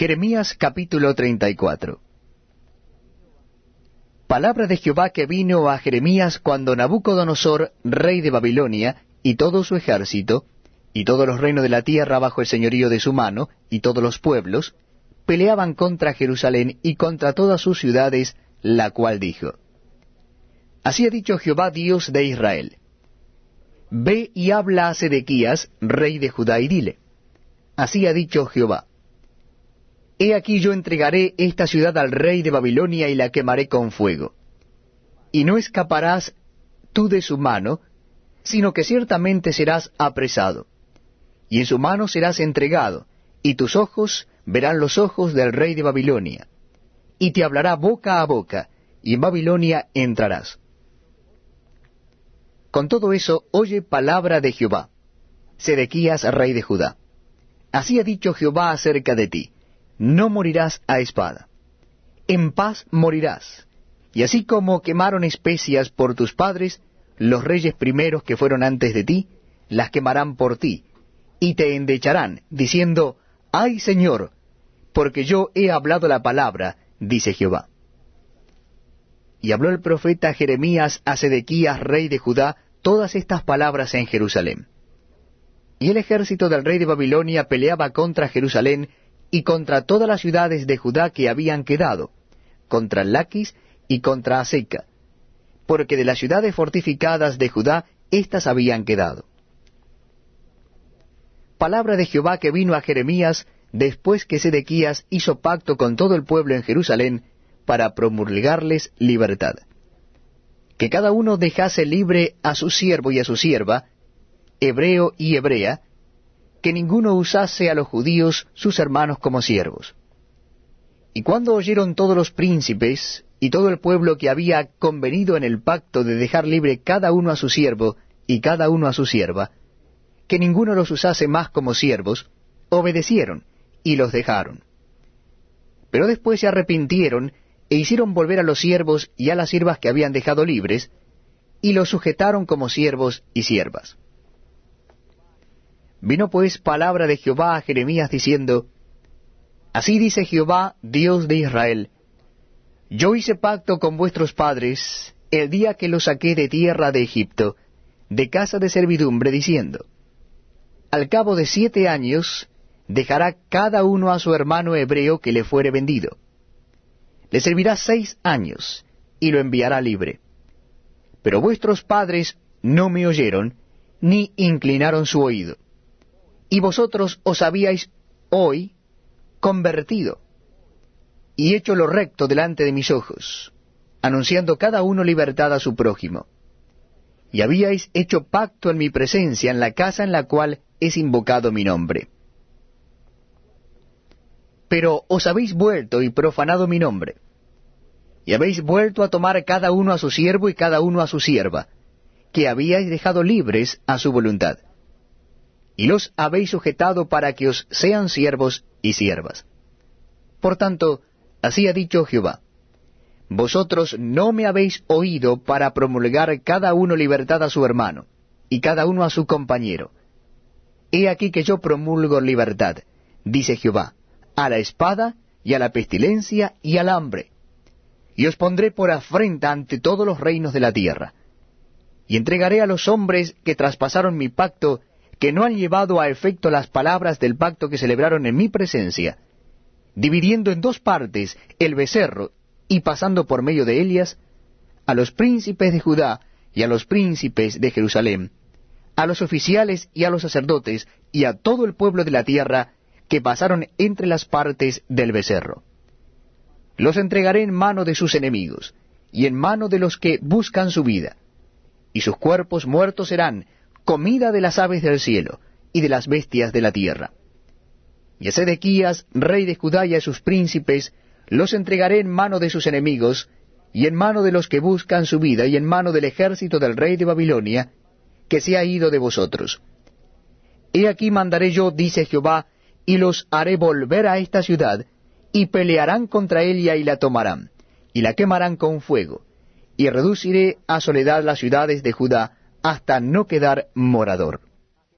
Jeremías capítulo 34 Palabra de Jehová que vino a Jeremías cuando Nabucodonosor, rey de Babilonia, y todo su ejército, y todos los reinos de la tierra bajo el señorío de su mano, y todos los pueblos, peleaban contra Jerusalén y contra todas sus ciudades, la cual dijo, Así ha dicho Jehová Dios de Israel, Ve y habla a Sedequías, rey de Judá, y dile, Así ha dicho Jehová, He aquí yo entregaré esta ciudad al rey de Babilonia y la quemaré con fuego. Y no escaparás tú de su mano, sino que ciertamente serás apresado. Y en su mano serás entregado, y tus ojos verán los ojos del rey de Babilonia. Y te hablará boca a boca, y en Babilonia entrarás. Con todo eso, oye palabra de Jehová, Sedequías, rey de Judá. Así ha dicho Jehová acerca de ti no morirás a espada. En paz morirás. Y así como quemaron especias por tus padres, los reyes primeros que fueron antes de ti, las quemarán por ti, y te endecharán, diciendo, Ay Señor, porque yo he hablado la palabra, dice Jehová. Y habló el profeta Jeremías a Sedequías, rey de Judá, todas estas palabras en Jerusalén. Y el ejército del rey de Babilonia peleaba contra Jerusalén y contra todas las ciudades de Judá que habían quedado, contra Laquis y contra Aseca, porque de las ciudades fortificadas de Judá éstas habían quedado. Palabra de Jehová que vino a Jeremías después que Sedequías hizo pacto con todo el pueblo en Jerusalén para promulgarles libertad. Que cada uno dejase libre a su siervo y a su sierva, hebreo y hebrea, que ninguno usase a los judíos sus hermanos como siervos. Y cuando oyeron todos los príncipes y todo el pueblo que había convenido en el pacto de dejar libre cada uno a su siervo y cada uno a su sierva, que ninguno los usase más como siervos, obedecieron y los dejaron. Pero después se arrepintieron e hicieron volver a los siervos y a las siervas que habían dejado libres, y los sujetaron como siervos y siervas. Vino pues palabra de Jehová a Jeremías diciendo, Así dice Jehová, Dios de Israel, Yo hice pacto con vuestros padres el día que los saqué de tierra de Egipto, de casa de servidumbre, diciendo, Al cabo de siete años dejará cada uno a su hermano hebreo que le fuere vendido. Le servirá seis años, y lo enviará libre. Pero vuestros padres no me oyeron, ni inclinaron su oído y vosotros os habíais hoy convertido y hecho lo recto delante de mis ojos, anunciando cada uno libertad a su prójimo. Y habíais hecho pacto en mi presencia en la casa en la cual es invocado mi nombre. Pero os habéis vuelto y profanado mi nombre, y habéis vuelto a tomar cada uno a su siervo y cada uno a su sierva, que habíais dejado libres a su voluntad y los habéis sujetado para que os sean siervos y siervas. Por tanto, así ha dicho Jehová, vosotros no me habéis oído para promulgar cada uno libertad a su hermano, y cada uno a su compañero. He aquí que yo promulgo libertad, dice Jehová, a la espada y a la pestilencia y al hambre, y os pondré por afrenta ante todos los reinos de la tierra. Y entregaré a los hombres que traspasaron mi pacto que no han llevado a efecto las palabras del pacto que celebraron en mi presencia, dividiendo en dos partes el becerro y pasando por medio de Elias, a los príncipes de Judá y a los príncipes de Jerusalén, a los oficiales y a los sacerdotes y a todo el pueblo de la tierra que pasaron entre las partes del becerro. Los entregaré en mano de sus enemigos y en mano de los que buscan su vida, y sus cuerpos muertos serán comida de las aves del cielo y de las bestias de la tierra. Y a Sedequías, rey de Judá y a sus príncipes, los entregaré en mano de sus enemigos, y en mano de los que buscan su vida, y en mano del ejército del rey de Babilonia, que se ha ido de vosotros. He aquí mandaré yo, dice Jehová, y los haré volver a esta ciudad, y pelearán contra ella y la tomarán, y la quemarán con fuego, y reduciré a soledad las ciudades de Judá, hasta no quedar morador.